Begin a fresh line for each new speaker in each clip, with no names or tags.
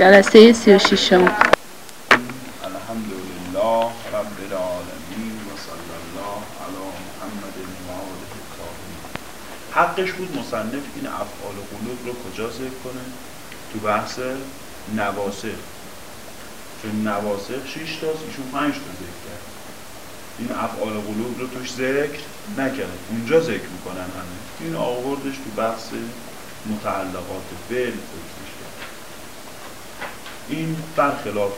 جلسه سی و شیشم
رب الله محمد حقش بود مصنف این افعال قلوب رو کجا ذکر کنه؟ تو بحث نواسخ. چون نواسخ 6 تاست ایشون 5 تا ذکر کرد. این افعال قلوب رو توش ذکر نکرد. اونجا ذکر می‌کنن همه. این آوردش تو بحث متعلقات فعل ذکرش کرد این برخلاف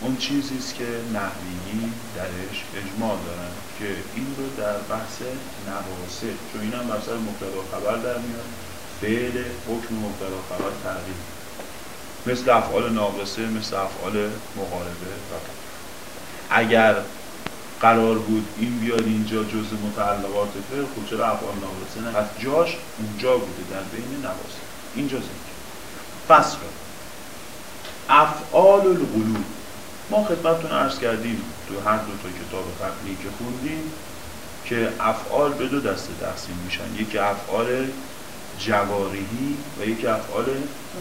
اون چیزی است که نحویی درش اجماع دارن که این رو در بحث نواسخ چون این هم بر سر مبتدا خبر در میاد فعل حکم مبتدا خبر تغییر. مثل افعال ناقصه مثل افعال مقاربه. اگر قرار بود این بیاد اینجا جز متعلقات فعل خب چرا افعال ناقصه نه؟ پس جاش اونجا بوده در بین نواسخ اینجا ذکر. فصل. افعال القلوب ما خدمتتون عرض کردیم تو هر دو تا کتاب قبلی که خوندیم که افعال به دو دسته تقسیم میشن. یکی افعال جوارحی و یکی افعال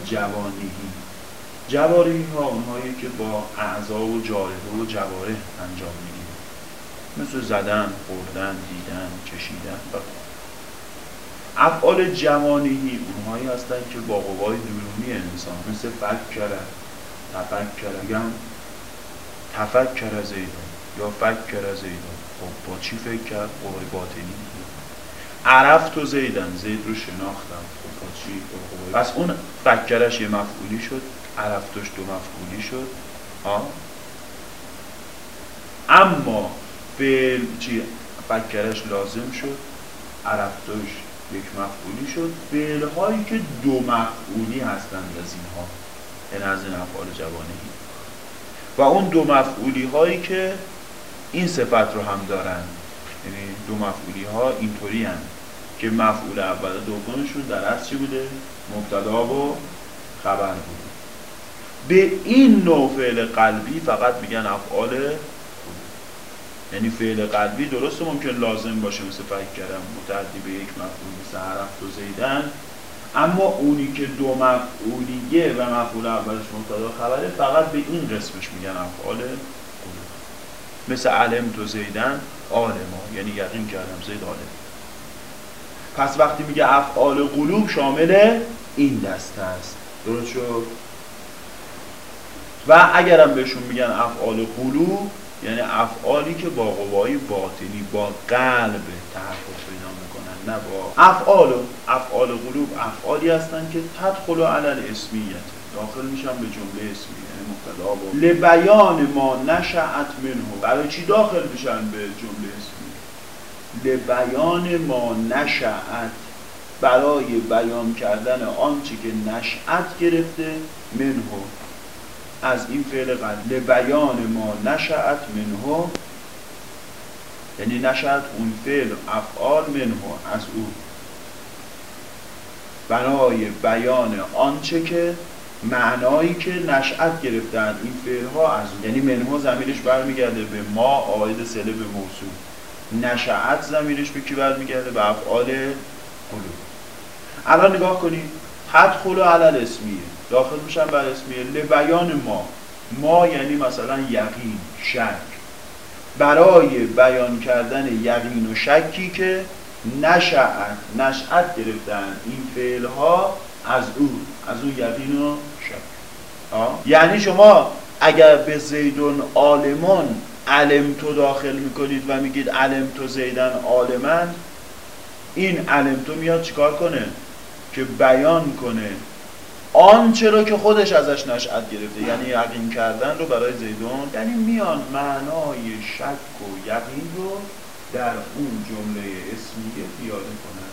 جوانیهی. جوارحی ها اونهایی که با اعضا و جارحه و جوارح انجام می‌گیریم مثل زدن، خوردن، دیدن، کشیدن و افعال جوانیهی اونهایی هستن که با قوای درونی انسان مثل فک کرد تفکر اگم تفکر زیدان یا فکر زیدان خب با چی فکر کرد؟ قوای باطنی. عرفت و زیدن زید رو شناختم. خب با چی؟ پس اون فکرش یه مفعولی شد عرفتش دو مفعولی شد. آه؟ اما فعل چی؟ فکرش لازم شد. عرفتش یک مفعولی شد. فعل هایی که دو مفعولی هستند از اینها. یعنی از این افعال جوانهی و اون دو مفعولی هایی که این صفت رو هم دارن یعنی دو مفعولی ها اینطوری هن که مفعول اول دومشون در اصل چی بوده؟ مبتدا و خبر بوده. به این نوع فعل قلبی فقط میگن افعال یعنی فعل قلبی درسته ممکن لازم باشه مثل فکر کردم متعدی به یک مفعول مثل عرفت و زیدن اما اونی که دو مفعولیه و مفعول اولش مبتدا خبره فقط به این قسمش میگن افعال قلوب. مثل علم تو زیدن آلما یعنی یقین کردم زید آلم پس وقتی میگه افعال قلوب شامل این دسته است. درست شد؟ و اگرم بهشون میگن افعال قلوب یعنی افعالی که با قوای باطنی با قلب تحقق پیدا نه با افعال افعال قلوب افعالی هستن که تدخل علل اسمیت. داخل میشن به جمله اسمی یعنی مبتدا با لبیان ما نشأت منه. برای چی داخل میشن به جمله اسمی؟ لبیان ما نشأت. برای بیان کردن آنچه که نشأت گرفته منه. از این فعل قلب لبیان ما نشأت منه. یعنی نشأت اون فعل افعال منه از او. برای بیان آنچه که معنایی که نشأت گرفتن این فعل ها از یعنی منه زمیرش برمیگرده به ما آید سله به موصول نشأت زمیرش به کی برمیگرده؟ به افعال قلوب. الان نگاه کنید تدخل علل اسمیه. داخل میشن بر اسمیه. لبیان ما. ما یعنی مثلا یقین شک. برای بیان کردن یقین و شکی که نشأت نشأت گرفتن این فعل ها از او از او یقین و شک. یعنی شما اگر به زیدون عالمان علم تو داخل می‌کنید و میگید علم تو زیدن عالمن این علم تو میاد چیکار کنه؟ که بیان کنه آنچه رو که خودش ازش نشأت گرفته یعنی یقین کردن رو برای زیدون یعنی میان معنای شک و یقین رو در اون جمله اسمیه پیاده کنن.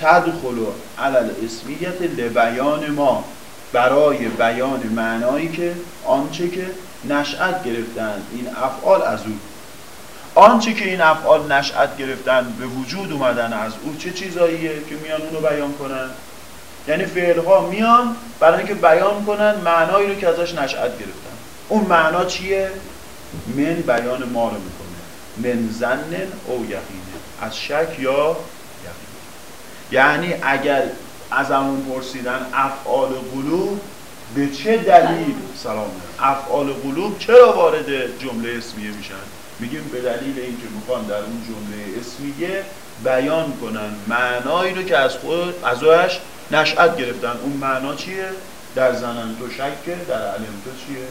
تدخل علل اسمیت لبیان ما برای بیان معنایی که آنچه که نشأت گرفتن این افعال از او. آنچه که این افعال نشأت گرفتن به وجود اومدن از او چه چیزاییه که میان اونو بیان کنن؟ یعنی فعل ها میان برای اینکه بیان کنن معنایی رو که ازش نشأت گرفتن. اون معنا چیه؟ من بیان ما رو می‌کنه. من زنن او یقینه از شک یا یقین. یعنی اگر از همون پرسیدن افعال قلوب به چه دلیل سلام افعال قلوب چرا وارد جمله اسمیه میشن؟ میگیم به دلیل اینکه می‌خوان در اون جمله اسمیه بیان کنن معنایی رو که از خود ازش نشأت گرفتن. اون معنا چیه؟ در زنن تو شکه در علم تو چیه؟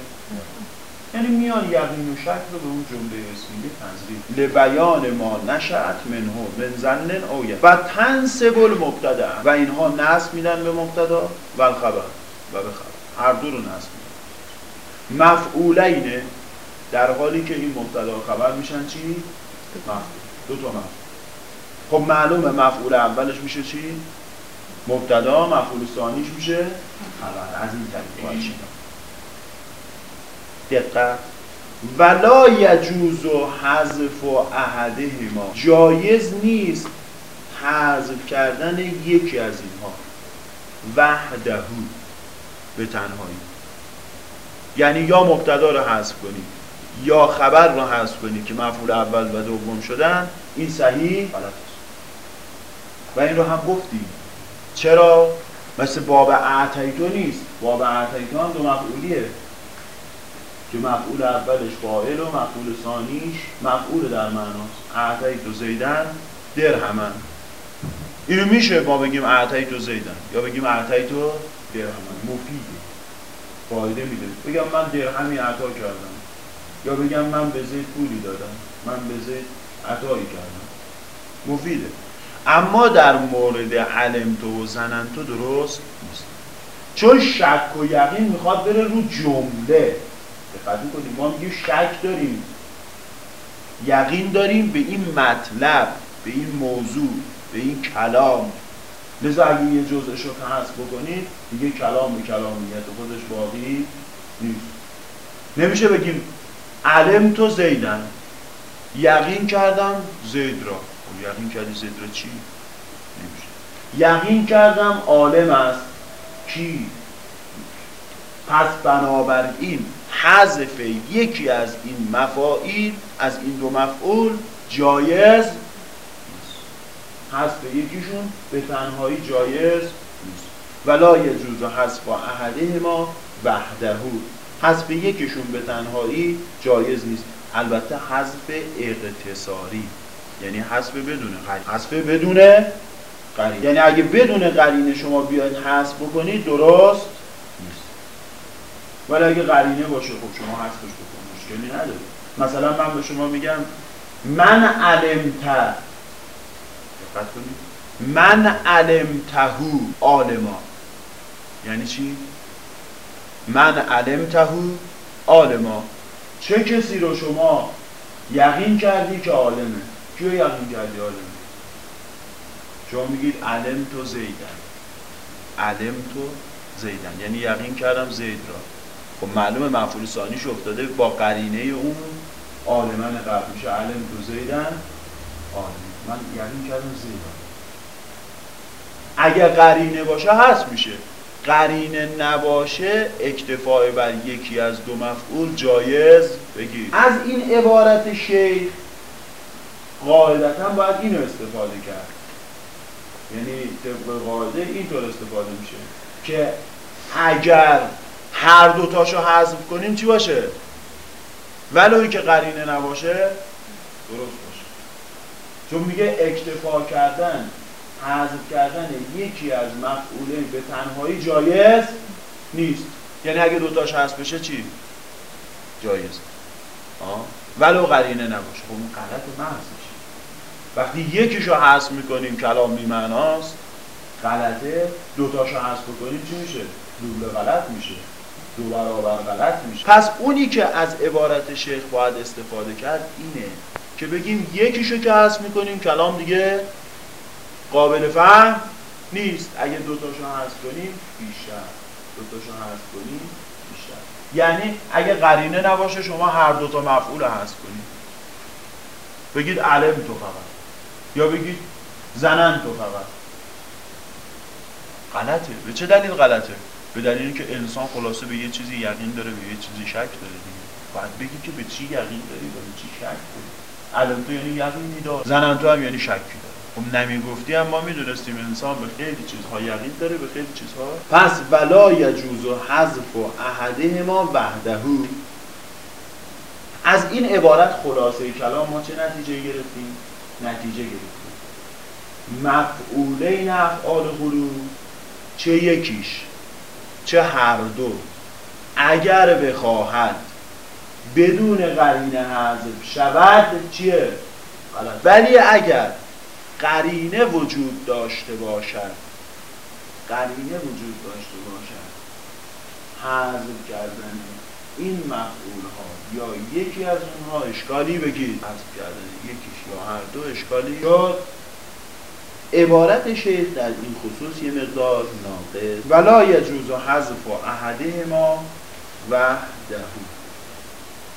یعنی میان یقین و شک رو به اون جمله اسمیه تنظیم. لبیان ما نشأت منه من زنن او و تنسب المبتدا. و اینها نصب میدن به مبتدا و الخبر و به خبر. هر دو رو نصب میدن. مفعولینه در حالی که این مبتدا خبر میشن چی؟ مفعول. دو تا مفعول. خب معلومه مفعول اولش میشه چی؟ مبتدا مفعول ثانیش میشه. خبر از این طریق باید دقت. ولا یجوز و حذف و ما. جایز نیست حذف کردن یکی از اینها. وحدهو. به تنهایی. یعنی یا مبتدا رو حذف کنی یا خبر رو حذف کنی که مفعول اول و دوم شدن این صحیح؟ غلط است. و این رو هم گفتیم. چرا؟ مثل باب اعتیتو نیست. باب اعتیتو هم دو مفعولیه. که مفعول اولش فاعل و مفعول ثانیش مفعول در معناست. اعتیتو زیدن درهمن. اینو میشه ما بگیم اعتیتو زیدن یا بگیم اعتیتو درهمن. مفیده. فایده میده. بگم من درهمی عطا کردم. یا بگم من به زید پولی دادم. من به زید عطایی کردم. مفیده. اما در مورد علم تو و زنن تو درست نیست. چون شک و یقین می‌خواد بره رو جمله. دقت کنیم ما میگیم شک داریم. یقین داریم به این مطلب به این موضوع به این کلام. لذا اگه یه جزءش رو حذف بکنید دیگه کلام به کلامیت خودش باقی نیست. نمیشه بگیم علم تو زیدن. یقین کردم زید را. یقین کردی زید را چی؟ نمیشه. یقین کردم عالم است. کی؟ پس بنابراین حذف یکی از این مفاعیل از این دو مفعول جایز حذف یکیشون به تنهایی جایز نیست. ولا یجوز حذف احده ما وحدهو حذف یکیشون به تنهایی جایز نیست. البته حذف اقتصاری. یعنی حذف بدون قرینه حذف بدون قرینه یعنی اگه بدون قرینه شما بیاید حذف بکنید درست؟ نیست. ولی اگه قرینه باشه خب شما حذفش بکنید. مشکلی نداره. مثلا من به شما میگم من علمت دقت کنید. من علمتهو عالما یعنی چی؟ من علمتهو عالما چه کسی رو شما یقین کردی که عالمه؟ کیو یقین کردی عالمه شما میگید علم تو زیدن. علم تو زیدن. یعنی یقین کردم زید را. خب معلومه مفعول ثانیش افتاده با قرینه اون عالمن قبل میشه علم تو زیدن؟ عالم من یقین کردم زیدن. اگر قرینه باشه هست میشه. قرینه نباشه اکتفاع بر یکی از دو مفعول جایز بگیر. از این عبارت شیخ قاعدتا باید اینو استفاده کرد. یعنی طبق قاعده اینطور استفاده میشه که اگر هر دوتاشو حذف کنیم چی باشه؟ ولو که قرینه نباشه درست باشه. چون میگه اکتفا کردن حذف کردن یکی از مفعولین به تنهایی جایز نیست. یعنی اگه دوتاش حذف بشه چی؟ جایز. آه. ولو قرینه نباشه. خب اون غلط محض وقتی یکیشو حذف می‌کنیم کلام بی معناست غلطه دوتاشو حذف کنیم چی میشه؟ دوبله غلط میشه دو برابر غلط میشه. پس اونی که از عبارت شیخ باید استفاده کرد اینه که بگیم یکیشو که حذف می‌کنیم کلام دیگه قابل فهم نیست. اگه دوتاشو حذف کنیم بیشتر. دوتاشو حذف کنیم بیشتر. یعنی اگه قرینه نباشه شما هر دوتا مفعول حذف کنید. بگید علم تو فقط. یا بگید زنن تو فقط؟ غلطه. به چه دلیل غلطه؟ به دلیلی که انسان خلاصه به یه چیزی یقین داره به یه چیزی شک داره دیگه. باید بگی که به چی یقین داری؟ و به چی شک داری؟ علم تو یعنی یقینی دار زنن تو هم یعنی شکی داره خب نمی‌گفتی هم ما می‌دونستیم انسان به خیلی چیزها یقین داره به خیلی چیزها. پس ولا یجوز و حذف و احده ما وحدهو از این عبارت خلاصه کلام ما چه نتیجه گرفتیم؟ نتیجه گرفتیم مفعولین افعال خلو چه یکیش؟ چه هر دو؟ اگر بخواهد بدون قرینه حذف شود چیه؟ ولی اگر قرینه وجود داشته باشد قرینه وجود داشته باشد حذف کردن این مفعول ها یا یکی از اونها اشکالی بگید حذف کردن یکیش یا هر دو اشکالی. یا عبارت شیخ در این خصوص یه مقدار ناقص. ولا یجوز و حذف و احده ما و دهو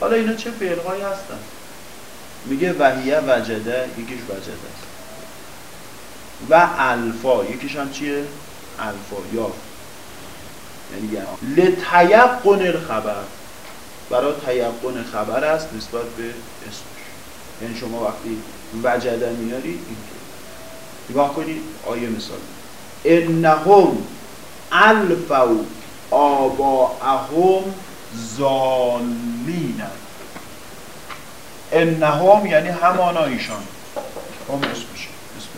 حالا اینا چه فعلهایی هستن؟ میگه وحیه وجده یکیش وجده است. و الفا یکیش هم چیه؟ الفا یا. یعنی لتیقن الخبر. برای تیقن خبر است نسبت به اسمش. یعنی شما وقتی وجده میاری اینطور. نگاه کنید آیه مثال. انهم الفو آباءهم زالین انهم یعنی همانا ایشان. هم اسمشه اسم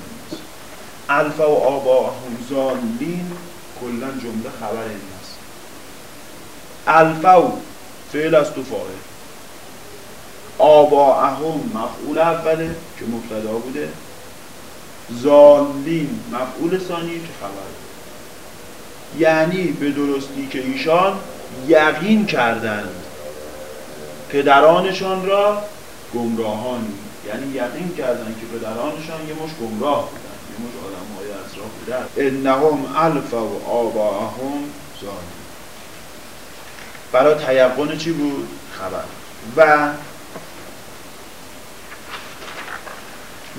الفا و آباءهم زالین کلا جمله خبر این است. الفو فعل از تو فاعل. آباءهم مفعول اوله که مبتدا بوده. زالین مفعول ثانی که خبر. یعنی به درستی که ایشان یقین کردند. پدرانشان را گمراهانی. یعنی یقین کردند که پدرانشان یه مش گمراه بودن. یه مش آدم های اطراف بودن. انهم الف و آباهم زالین برای تیقن چی بود؟ خبر. و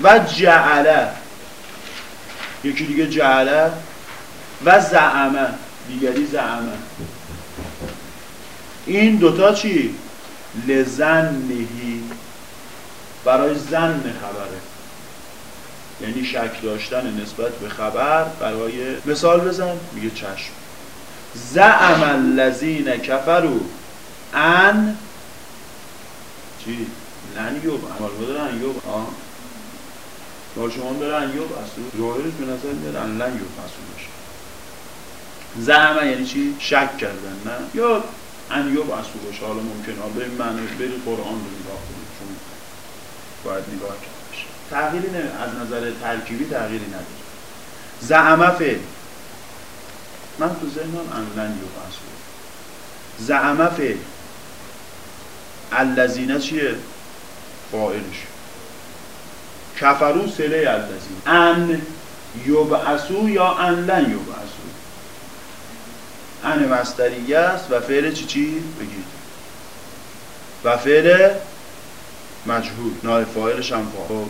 و جعله. یکی دیگه جعله و زعمه. دیگری زعمه. این دوتا چی؟ لزنهی. برای زن خبره. یعنی شک داشتن نسبت به خبر برای مثال بزن میگه چشم. زعم الذین کفروا ان چی؟ لن یوب. عمل دارن یوب. آه. با شما داره انیوب اصول ظاهرش به نظر میاد ان لن یوب اصول باشه. زعم یعنی چی؟ شک کردن نه؟ یا انیوب اصول باشه. حالا ممکن آه بریم معنی بریم قرآن رو نگاه کنیم چون باید نگاه کرد تغییری از نظر ترکیبی تغییری نداره. زعمه فعل. من تو ذهنم ان لن یوب اصول زعمه فعل الذین چیه؟ فاعلش کفرو سله الذین. ان یبعثو یا ان لن یبعثو ان مصدریه است و فعل چی چی؟ بگید. و فعل مجهول. نای فاعلش هم فاعل.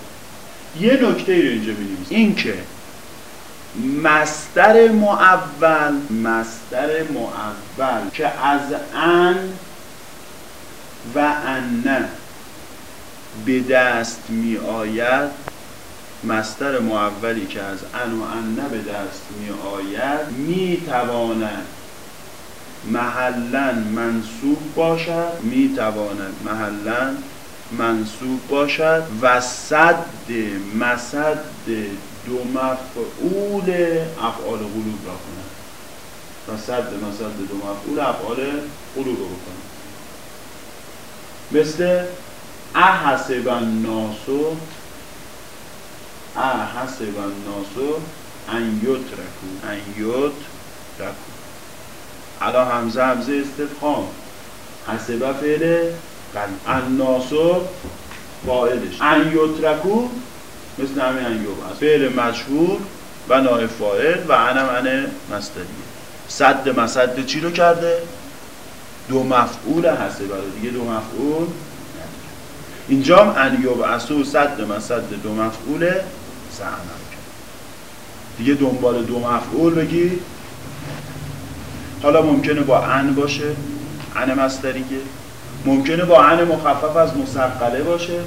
یه نکته ای رو اینجا ببینیم این که مصدر معول مصدر معول که از ان و ان به دست می آید مستر معولی که از ان و انه به دست می آید می تواند محلا منصوب باشد می تواند محلا منصوب باشد و صد مسد دو مفعول افعال قلوب را کند و صد مسد دو مفعول افعال قلوب را کند مثل احسب الناسو احسب الناسو ان یترکو ان یترکو. الان همزه همزه استفهام. حسب فعل الناسو فاعلش. ان یترکو مثل همین ان یوب فعل مشهور و نائب فاعل و انم ان مصدریه صد مسد چی رو کرده؟ دو مفعول حسبه رو دیگه دو مفعول اینجا هم ان یبعثو صد مسد دو مفعول زعمم کرد دیگه دنبال دو مفعول بگی. حالا ممکنه با ان باشه ان مصدریه. ممکنه با ان مخفف از مسقله باشه.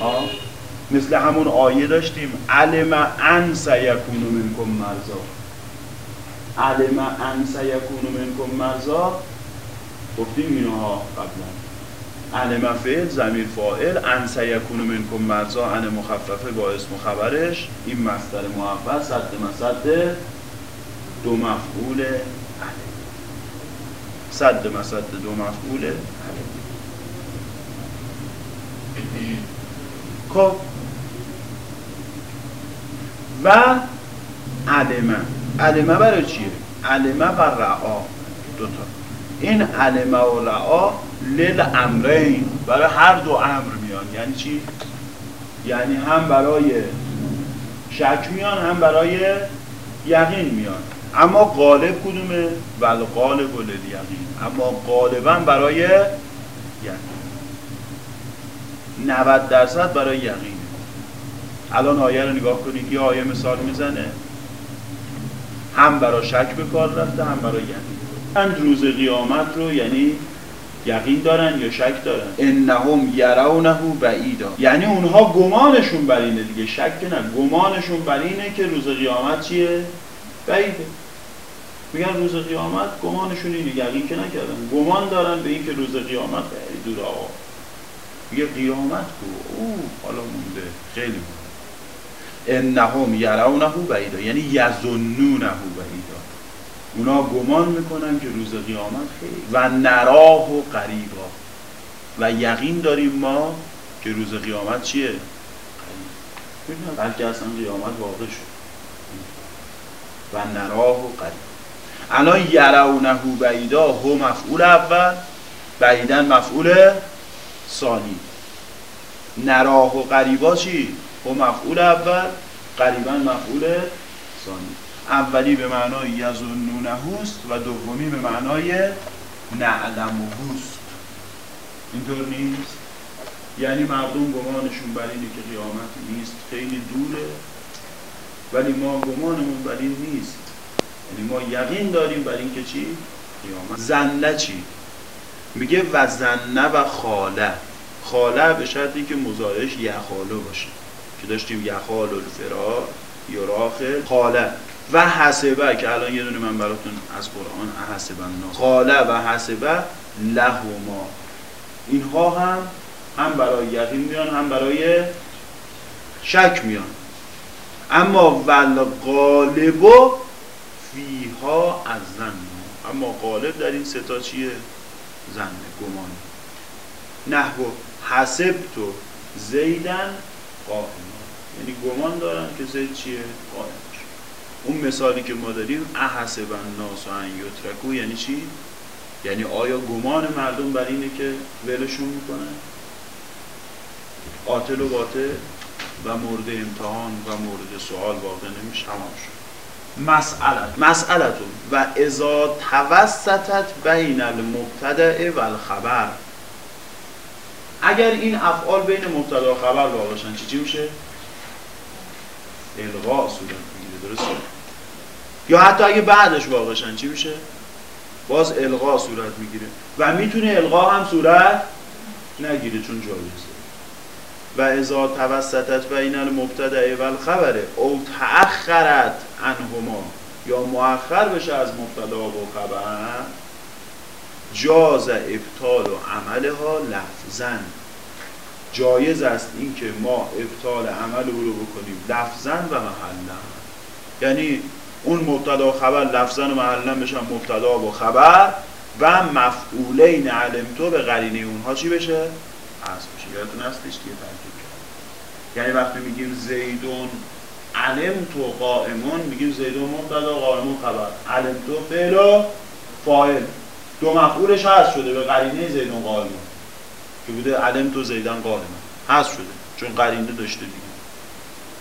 آه. مثل همون آیه داشتیم. علم ان سیکون منکم مرزا علم ان سیکون منکم مرزا گفتیم اینها قبلا. علم فعل زمیر فاعل. ان سیکون منکم مرزا ان مخففه با اسم خبرش. این مصدر محول صد مسد دو مفعول صد مسد دو مفعول علم خب و علمه. علمه برای چیه؟ علمه و رعا. دوتا این علمه و رعا لل امرین. برای هر دو امر میان. یعنی چی؟ یعنی هم برای شک میان هم برای یقین میان. اما غالب کدومه؟ ول غالب و یقین اما غالبا برای یقین. 90 درصد برای یقین. الان آیه رو نگاه کنید یه آیه مثال می‌زنه. هم برای شک به کار رفته هم برای یقین. روز قیامت رو یعنی یقین دارن یا شک دارن؟ انهم یرونه بعیدا. یعنی اونها گمانشون بر اینه دیگه. شک نه گمانشون بر اینه که روز قیامت چیه؟ بعیده. میگن روز قیامت گمانشون اینه. یقین که نکردن. گمان دارن به اینکه روز قیامت خیلی دور آقا. میگه قیامت کو؟ او حالا مونده. خیلی مونده. انهم یرونه بعیدا یعنی یظنونه بعیدا. اونا گمان می‌کنن که روز قیامت خیلی و نراه و قریبا. و یقین داریم ما که روز قیامت چیه؟ بلکه اصلا قیامت واقع شد. و نراه و قریب الان یرونه بعیدا هو مفعول اول بعیدن مفعول ثانی. نراه و قریبا چی؟ هو مفعول اول قریبا مفعول ثانی. اولی به معنای یظنونه است و دومی به معنای نعلمه است اینطور نیست؟ یعنی مردم گمانشون بر اینه که قیامت نیست خیلی دوره. ولی ما گمانمون بر این نیست. یعنی ما یقین داریم بر اینکه چی؟ قیامت. زنه چی؟ میگه و زنه و خاله. خاله به شرطی که مزارش یخالو باشه. که داشتیم یخال الفرار یراخل خاله. و حسبه که الان یه دونه من براتون از قرآن حسبه خاله و حسبه لهما. اینها هم هم برای یقین میان هم برای شک میان. اما ول غالب فیها از زن اما غالب در این ستا چیه؟ زن گمان. نحو حسب تو زیدن قائم یعنی گمان دارن که زید چیه؟ قائم اون مثالی که ما داریم احسب الناس ان یترکو یعنی چی؟ یعنی آیا گمان مردم بر اینه که ولشون می‌کنن قاتل و باطل و مورد امتحان و مورد سوال واقع نمیشه. تمام شد. مسئلت مسئلتون. و ازا توسطت بین المبتدع و الخبر. اگر این افعال بین مبتدا و خبر واقع شن چی میشه؟ الغا صورت می‌گیره درسته؟ یا حتی اگه بعدش واقع شن چی میشه؟ باز الغا صورت می‌گیره. و می‌تونه الغا هم صورت نگیره چون جایزه. و ازا توسطت بین المبتدع و الخبره او تأخرت عنهما. یا مؤخر بشه از مبتدا و خبر جاز ابطال و عملها لفظن جایز است اینکه ما ابطال عمل او رو بکنیم. لفظن و محلا. یعنی اون مبتدا و خبر لفظن و محلا بشن مبتدا و خبر و مفعولین علمتو به قرینه اونها چی بشه؟ هست بشه. یادتون هستش که ترکیب کرد؟ یعنی وقتی میگیم زیدون علم تو قائمون میگیم زیدون مبتدا قائمون خبر. علم تو فعل و فاعل. دو مفعولش هست شده به قرینه زیدون قائمون. که بوده علم تو زیدن قائمون هست شده. چون قرینه داشته دیگه.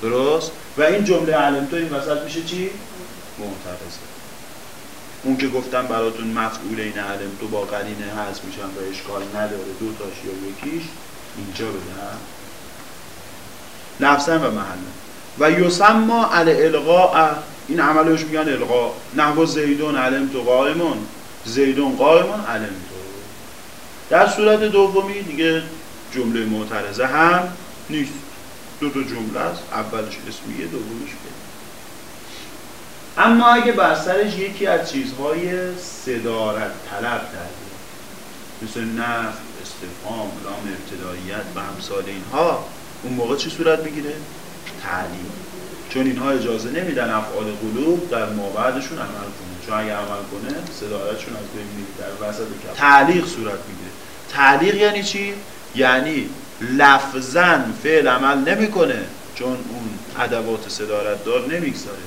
درست؟ و این جمله علم تو این وسط میشه چی؟ معترضه. اون که گفتم براتون مفعول این علم تو با قرینه هست میشن و اشکال نداره. دو تاش یا یکیش اینجا بدن لفظا و محلا و یسما علی القاء این عملش میگن القا نحو زیدون علم تو قائمون. زیدون قائمون علم تو. در صورت دومی دیگه جمله معترضه هم نیست. دو تا جمله است. اولش اسمیه دومش فعل اما اگه بر سرش یکی از چیزهای صدارت طلب کرده مثل نف استفهام لام ابتداییت و امثال اینها اون موقع چی صورت می‌گیره؟ تعلیم. چون اینها اجازه نمیدن افعال قلوب در مابعدشون عمل کنه چون اگه عمل کنه صدارتشون از بین میره. در وسط تعلیق صورت می‌گیره. تعلیق یعنی چی؟ یعنی لفظا فعل عمل نمی‌کنه چون اون ادوات صدارت دار نمی‌گذاره.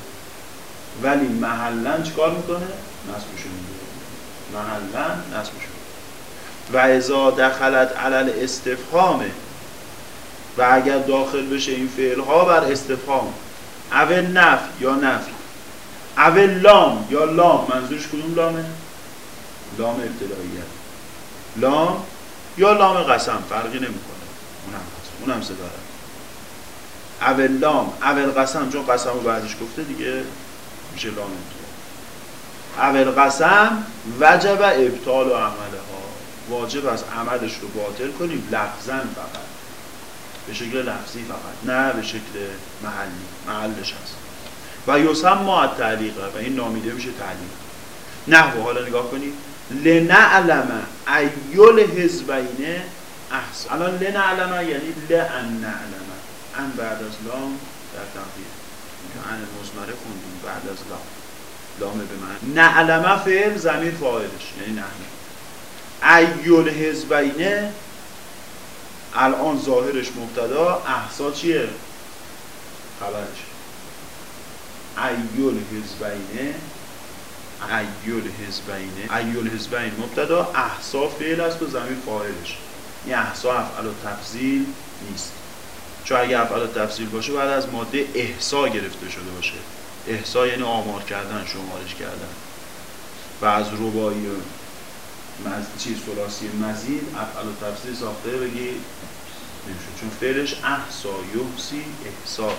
ولی محلا چیکار می‌کنه؟ نصبشون می‌گیره. محلا نصبشون و ازا دخلت علل استفهامه و اگر داخل بشه این فعل ها بر استفهام اول نف یا نفی؟ اول لام یا لام؟ منظورش کدوم لامه؟ لام ابتداییه. لام یا لام قسم فرقی نمی‌کنه. اونم هست اونم صدا اول لام اول قسم چون قسم رو بعدش گفته دیگه میشه لام اول قسم وجب ابطال و عمله ها واجب از عملش رو باطل کنیم لفظا فقط. به شکل لفظی فقط نه به شکل محلی. محلش هست. و یوسم ما تعلیقه و این نامیده میشه تعلیق. نحو حالا نگاه کنید لنعلم ایول حزبین احسن الان لنعلم یعنی لان نعلم ان بعد از لام در تقدیر. که ان مزمره خوندیم بعد از لام. لام به من نعلم فعل زمین فاعلش یعنی نحن ایول حزبینه الان ظاهرش مبتدا احسا چیه؟ خبرش. ایول حزبینه ایول حزبینه. ایول حزبین مبتدا احسا فعل است و زمین فاعلش. این احسا افعال تفضیل نیست. چون اگه افعال تفضیل باشه بعد از ماده احسا گرفته شده باشه. احسا یعنی آمار کردن شمارش کردن. و از ربایی مز... چیز سلاسی مزید افعال و تفسیر ساخته بگی نمیشه. چون فعلش احسا یحسی احسا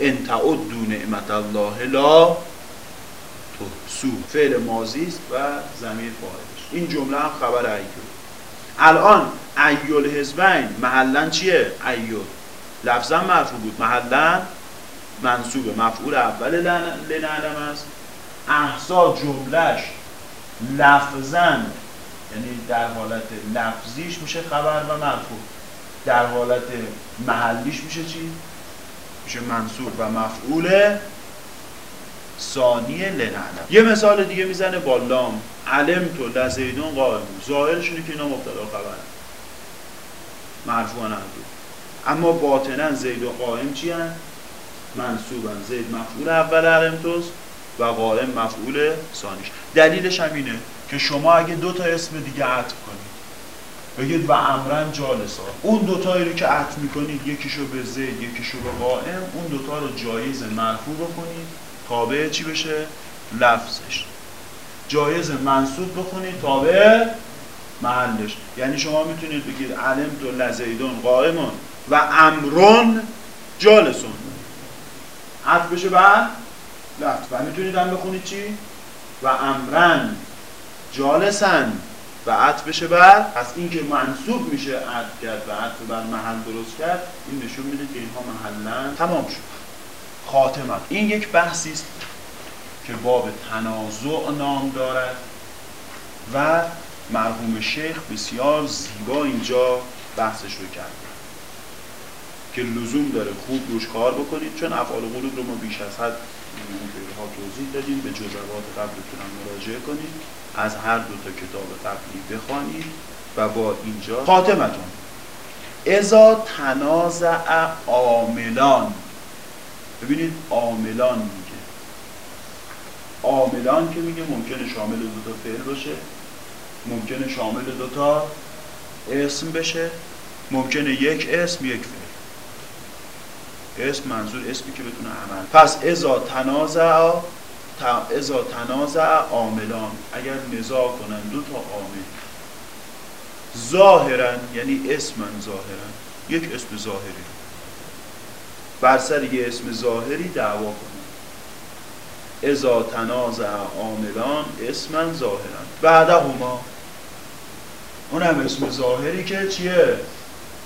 ان تعدوا نعمت الله لا تحسو فعل ماضی است و ضمیر فاعلش. این جمله هم خبر ایول الان ایول حزبین محلا چیه؟ ایول. لفظا مرفوع بود. محلا منصوبه. مفعول اول لنعلم است. احسا جملهش لفظا یعنی در حالت لفظیش میشه خبر و مرفوع. در حالت محلیش میشه چی؟ میشه منصور و مفعول ثانی لنعلم یه مثال دیگه می‌زنه با لام. علم تو لزیدون قائم. ظاهرش اینه که اینا مبتدا خبر مرفوع اما باطنا زید و قائم چی هن؟ منصوبن. زید مفعول اول علم توست و قائم مفعول ثانیش. دلیلش هم اینه که شما اگه دو تا اسم دیگه عطف کنید بگید و امرن جالسا اون دوتایی رو که عطف می‌کنید یکیشو به زید یکیشو به قائم اون دوتا رو جایز مرفوع بکنید. تابع چی بشه؟ لفظش. جایز منصوب بکنید تابع محلش. یعنی شما می‌تونید بگید علم تو لزیدون قائمون و امرون جالسون. عطف بشه بعد لفظ. و می‌تونید هم بخونید چی؟ و امرن جالسن. و عطف بشه بر پس این که منصوب میشه عطف کرد و عطف بر محل درست کرد این نشون میده که اینها محلا تمام شد. خاتمت این یک بحثی است که باب تنازع نام دارد و مرحوم شیخ بسیار زیبا اینجا بحثش رو کرد. که لزوم داره خوب روش کار بکنید چون افعال قلوب رو ما بیش از حد ها توضیح دادیم. به جزوات قبلتون هم مراجعه کنید. از هر دو تا کتاب قبلی بخوانید و با اینجا خاتمتون. ازا تنازع عاملان. ببینید عاملان میگه. عاملان که میگه ممکنه شامل دو تا فعل باشه ممکنه شامل دو تا اسم بشه ممکنه یک اسم یک فعل. اسم منظور اسمی که بتونه عمل. پس ازا تنازع ازا تنازع عاملان. اگر نزاع کنن دو تا عامل. ظاهرا یعنی اسمن ظاهرا یک اسم ظاهری. بر سر یه اسم ظاهری دعوا کنن ازا تنازع عاملان اسمن ظاهرا بعد هما اون هم اسم ظاهری که چیه؟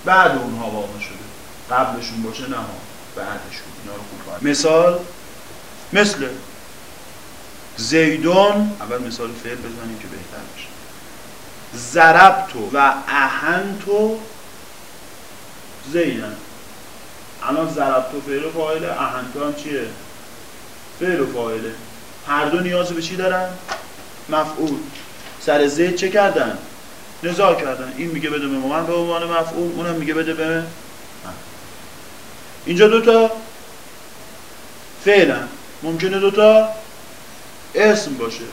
بعد اونها واقع شده. قبلشون باشه نه بعدشون. اینا رو خوب باید. مثال مثل زیدون. اول مثال فعل بزنیم که بهتر بشه. زربتو و اهنتو زیدن. الان زربتو فعل و فاعله اهنتو هم چیه؟ فعل و فاعله هر دو نیاز به چی دارن؟ مفعول. سر زید چه کردن؟ نزاع کردن. این میگه بده به من به عنوان مفعول اونم میگه بده به اینجا دوتا فعلا ممکنه دوتا اسم باشه.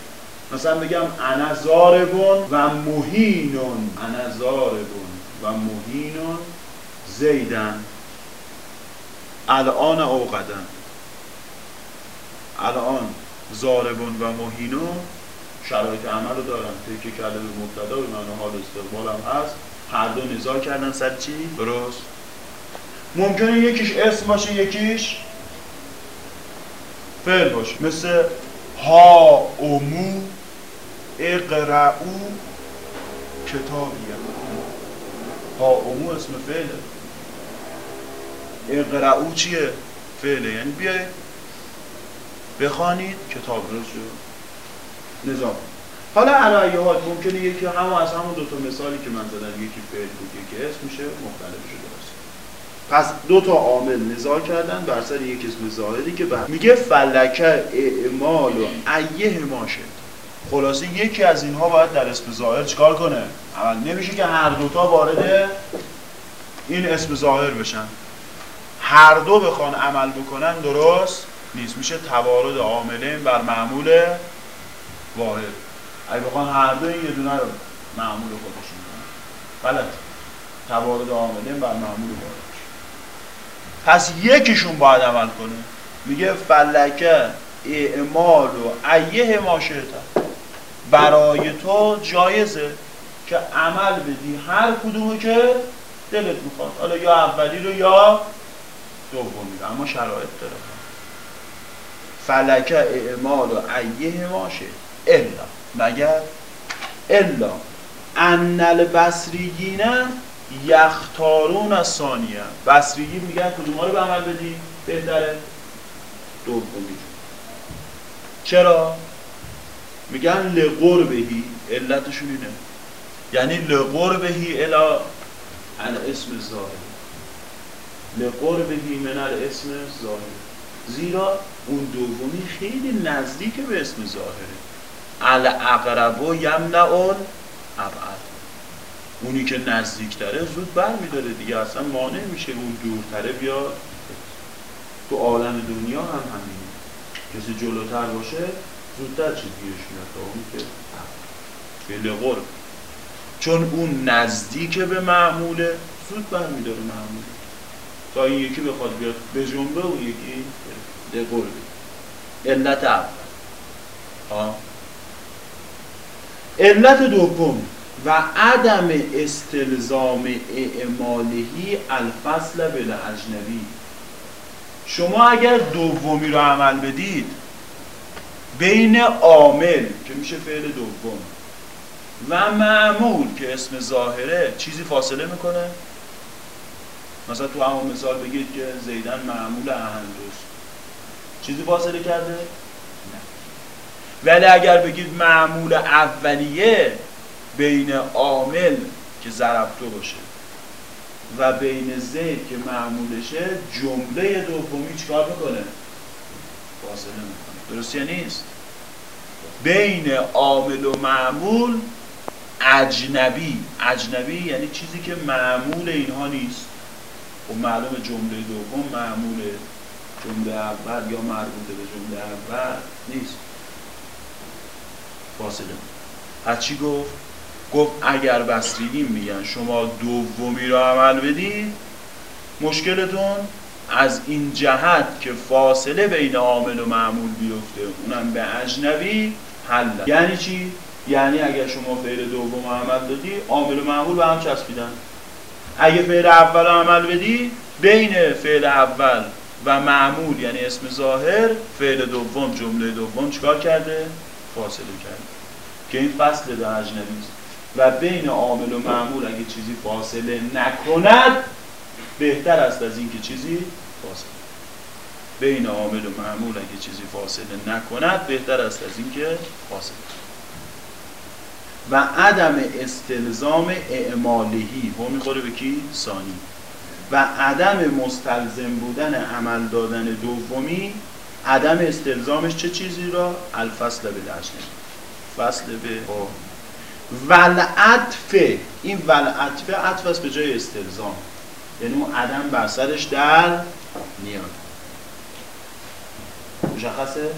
مثلا بگم انا زاربون و مهینون انا زاربون و مهینون زیدن. الان اوقدن الان زاربون و مهینون شرایط عمل رو دارن. تکیه کرده به مبتدا به معنی حال استقبال هم هست هر دو نزاع کردن. سر چی؟ درست. ممکنه یکیش اسم باشه یکیش فعل باشه. مثل ها امو اقرعو کتابیه. ها امو اسم فعله. اقرعو چیه؟ فعله. یعنی بیاید بخوانید کتاب رو نظام. حالا علایه حال ممکنه یکی هم از همون دو تا مثالی که من زدم یکی فعل بود یکی اسم میشه مختلف شده باشه. پس دو تا عامل نزاع کردن بر سر یک اسم ظاهری که بعد میگه فلکه اعمال و ایه ماشه خلاصه یکی از اینها باید در اسم ظاهر چیکار کنه؟ عمل نمیشه که هر دوتا وارد این اسم ظاهر بشن. هر دو بخوان عمل بکنن درست نیست. میشه توارد عاملین بر معمول واحد. اگه بخوان هر دو این یه دونه رو معمول خودشون کنن. غلط. توارد عاملین بر معمول واحد. پس یکیشون باید عمل کنه. میگه فلکه اعمال و ایه ما برای تو جایزه که عمل بدی. هر کدومو که دلت می‌خواد. حالا یا اولی رو یا دومی رو اما شرایط داره. فلکه اعمال و ایه ما الا. مگر؟ الا. ان البصریین یختارون از ثانیه بصریین میگن کدوم رو به عمل بدی بهتره. دومی. چرا؟ میگن لقربهی. علتشون اینه. یعنی لقربهی الا ال اسم ظاهر لقربهی من اسم ظاهر. زیرا اون دومی خیلی نزدیک به اسم ظاهره. ال اقربو یمنع ابعد. اونی که نزدیکتره زود بر میداره دیگه اصلا مانع میشه اون دورتره بیاد. تو عالم دنیا هم همینه. کسی جلوتر باشه زودتر چیز گیرش میاد تا اون که لغور. چون اون نزدیک به معموله زود بر میداره معموله. تا این یکی بخواد بیاد به جنبه اون یکی لغور علت اول. علت دوم و عدم استلزام اعمالهی الفصل بل اجنبی شما اگر دومی رو عمل بدید بین عامل که میشه فعل دوم و معمول که اسم ظاهره چیزی فاصله می‌کنه؟ مثلا تو همون مثال بگید که زیدن معمول اهندوست. چیزی فاصله کرده؟ نه. ولی اگر بگید معمول اولیه بین عامل که ضربتو باشه و بین زید که معمولشه جمله دومی چیکار می‌کنه؟ فاصله می‌کنه. درست نیست؟ بین عامل و معمول اجنبی. اجنبی یعنی چیزی که معمول اینها نیست. و خب معلوم جمله دوم معمول جمله اول یا مربوطه به جمله اول نیست. فاصله پس چی گفت؟ گفت اگر بصریین میگن شما دومی را عمل بدید مشکلتون از این جهت که فاصله بین عامل و معمول بیفته اونم به اجنبی حل یعنی چی؟ یعنی اگر شما فعل دوم عمل دادی عامل و معمول به هم چسبیدن. اگه فعل اول عمل بدی بین فعل اول و معمول یعنی اسم ظاهر فعل دوم جمله دوم چیکار کرده؟ فاصله کرده. که این فصل در اجنبی و بین عامل و معمول اگه چیزی فاصله نکند بهتر است از اینکه چیزی فاصله. بین عامل و معمول اگه چیزی فاصله نکند بهتر است از اینکه فاصله. و عدم استلزام اعمالهی. و می‌خوره به کی؟ ثانی. و عدم مستلزم بودن عمل دادن دومی عدم استلزامش چه چیزی را؟ الفصل به فصل به ولعطف. این ولعطف عطف است به جای استلزام. یعنی اون عدم بر سرش در نیاد مشخصه؟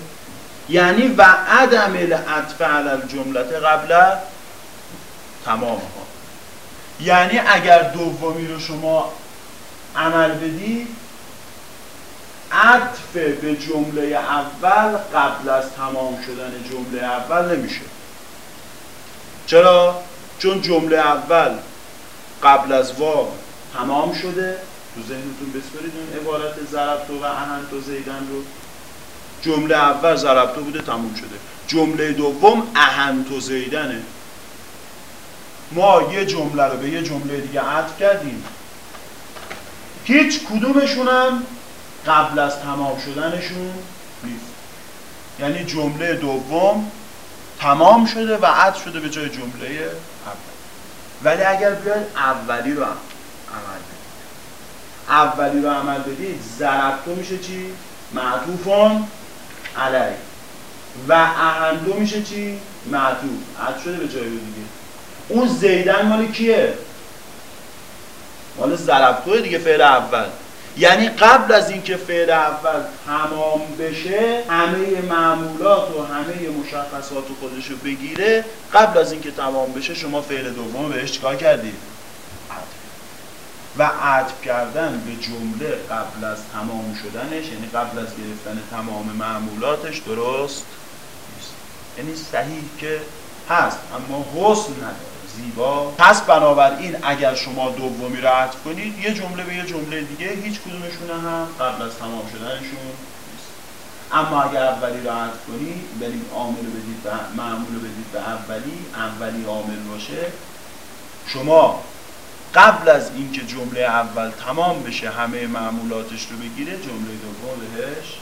یعنی و عدم العطف علی الجملت قبل تمام ها یعنی اگر دومی رو شما عمل بدید عطف به جمله اول قبل از تمام شدن جمله اول نمیشه. چرا؟ چون جمله اول قبل از واو تمام شده. تو ذهنتون بسپرید اون عبارت ضربتو و اهنتو زیدن رو. جمله اول ضربتو بوده تموم شده. جمله دوم اهنتو زیدنه. ما یه جمله رو به یه جمله دیگه عطف کردیم. هیچ کدومشون هم قبل از تمام شدنشون نیست. یعنی جمله دوم تمام شده و عطف شده به جای جمله اول. ولی اگر بیاید اولی رو عمل بدید. اولی رو عمل بدید ضربتو میشه چی؟ معطوفان علی و اهندو میشه چی؟ معطوف. عطف شده به جای دیگه. اون زیدن مال کیه؟ مال ضربتوه دیگه فعل اول. یعنی قبل از اینکه فعل اول تمام بشه همه معمولات و همه مشخصات خودشو بگیره قبل از اینکه تمام بشه شما فعل دوم بهش چیکار کردید و عطف کردن به جمله قبل از تمام شدنش یعنی قبل از گرفتن تمام معمولاتش درست؟ نیست. یعنی صحیح که هست اما حسن نداره. زیبا. پس بنابراین اگر شما دومی رو عطف کنید یه جمله به یه جمله دیگه هیچ کدومشون هم قبل از تمام شدنشون نیست. اما اگر اولی رو عطف کنید یعنی عامل رو بدید و معمول رو بدید به اولی اولی عامل باشه. شما قبل از اینکه جمله اول تمام بشه همه معمولاتش رو بگیره جمله دوم بهش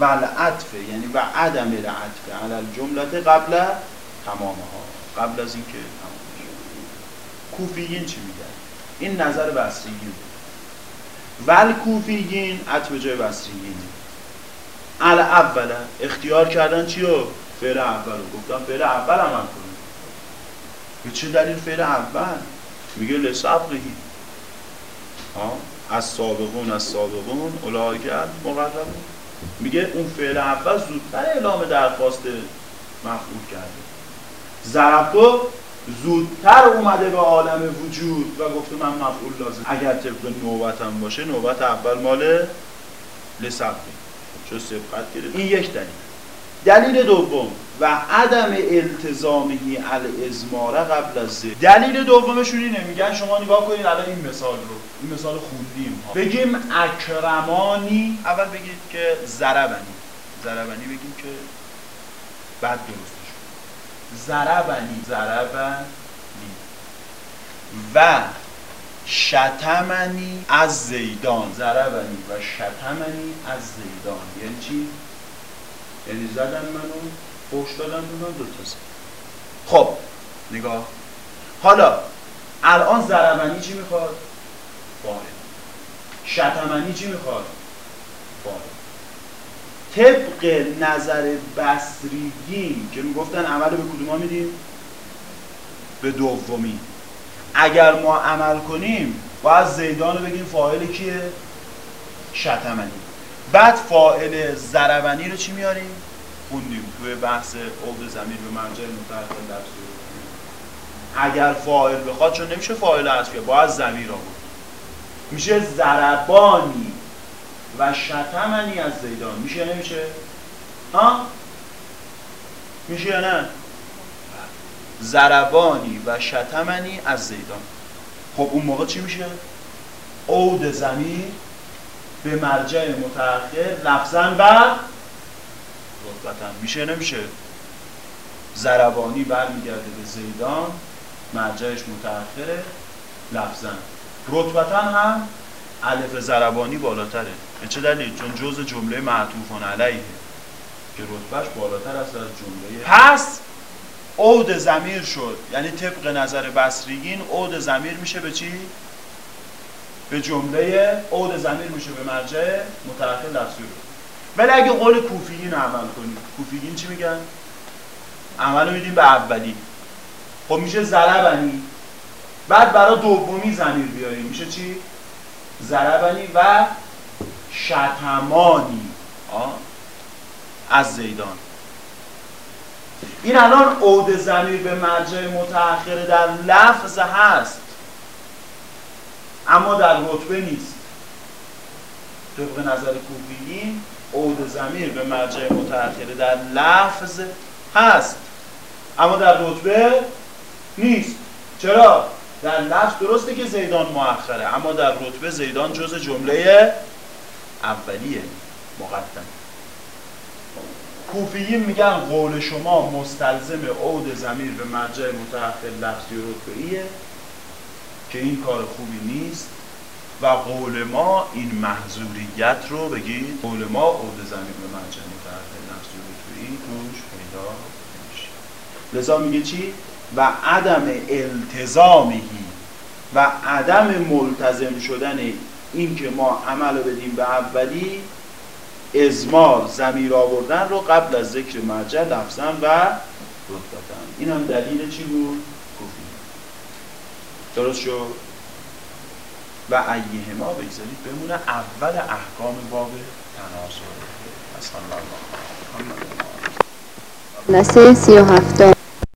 ولعطف یعنی و عدم العطف. علی الجمله قبل تمامها. قبل از اینکه کوفیین چی میگن؟ این نظر بصریین بود. ول کوفیین عطف جای بصریین ال اوله اختیار کردن چی رو؟ فعل اول گفتم فعل اول عمل کنیم. به چه دلیل فعل اول؟ میگه لسبقهی. از سابقون از سابقون اولایگر مقربون. میگه اون فعل اول زودتر اعلام درخواست مفعول کرده. ضربتو زودتر اومده به عالم وجود و گفته من مفعول لازم. اگر طبق نوبتم باشه نوبت اول مال لسبقه چون سبقت گرفت؟ این یک دلیل. دلیل دوم و عدم التزامهی الازماره قبل از دلیل دومشون اینه میگن شما نگاه کنید الان این مثال رو این مثال خوندیم ها. بگیم اکرمانی اول بگید که زربنی زربنی بگیم که بعد درست. زربنی زربنی و شتمنی از زیدان. زربنی و شتمنی از زیدان. یعنی چی؟ یعنی زدن منو پوش دادن منو دو تا خب نگاه. حالا الان زربنی چی می‌خواد؟ فاعل شتمنی چی می‌خواد؟ فاعل طبق نظر بصریین که می‌گفتن عمل به کدوم میدیم؟ به دومی. اگر ما عمل کنیم باید زیدان رو بگیم فاعل کیه؟ شتمنی. بعد فاعل زربنی رو چی میاریم؟ خوندیم. توی بحث عود زمین به منجر در اگر فاعل بخواد چون نمیشه فاعل حذف باید زمیر آورد. میشه زربانی و شتمنی از زیدان میشه نمیشه؟ ها؟ میشه یا نه؟ زربانی و شتمنی از زیدان خب اون موقع چی میشه؟ عود زمین به مرجع متأخر لفظا و رتبتا میشه نمیشه؟ زربانی برمیگرده به زیدان مرجعش متأخره لفظا رتبتا هم الف زربانی بالاتره. به چه دلیل؟ چون جز جمله معطوفان علیه. که رتبهش بالاتر است از جمله پس عود زمیر شد. یعنی طبق نظر بصریین عود زمیر میشه به چی؟ به جمله عود زمیر میشه به مرجع متأخر لفظی رو ولی اگه قول کوفیین عمل کنیم. کوفیین چی میگن؟ عمل رو میدیم به اولی. خب میشه زربنی بعد برای دومی زمیر بیاریم. میشه چی؟ زربنی و شتمانی. از زیدان. این الان عود زمیر به مرجع متأخر در لفظ هست اما در رتبه نیست. طبق نظر کوفیین عود زمیر به مرجع متأخر در لفظ هست اما در رتبه نیست. چرا؟ در لفظ درسته که زیدان مؤخره اما در رتبه زیدان جز جمله اولیه مقدم. کوفیین میگن قول شما مستلزم عود زمیر به مرجع متأخر لفظی و رتبهیه که این کار خوبی نیست و قول ما این محضوریت رو بگید. قول ما عود زمین به مرجع متأخر لفظی و رتبهی توش پیدا نمیشه. لذا میگه چی؟ و عدم التزامهی و عدم ملتزم شدن این که ما عمل بدیم به اولی ازمار زمیر آوردن رو قبل از ذکر مرجع لفظا و رتبتن این هم دلیل چی بود؟ کوفی درست شد؟ و ایه ما بگذارید بمونه اول احکام باب تناسل
نسه سی و هفته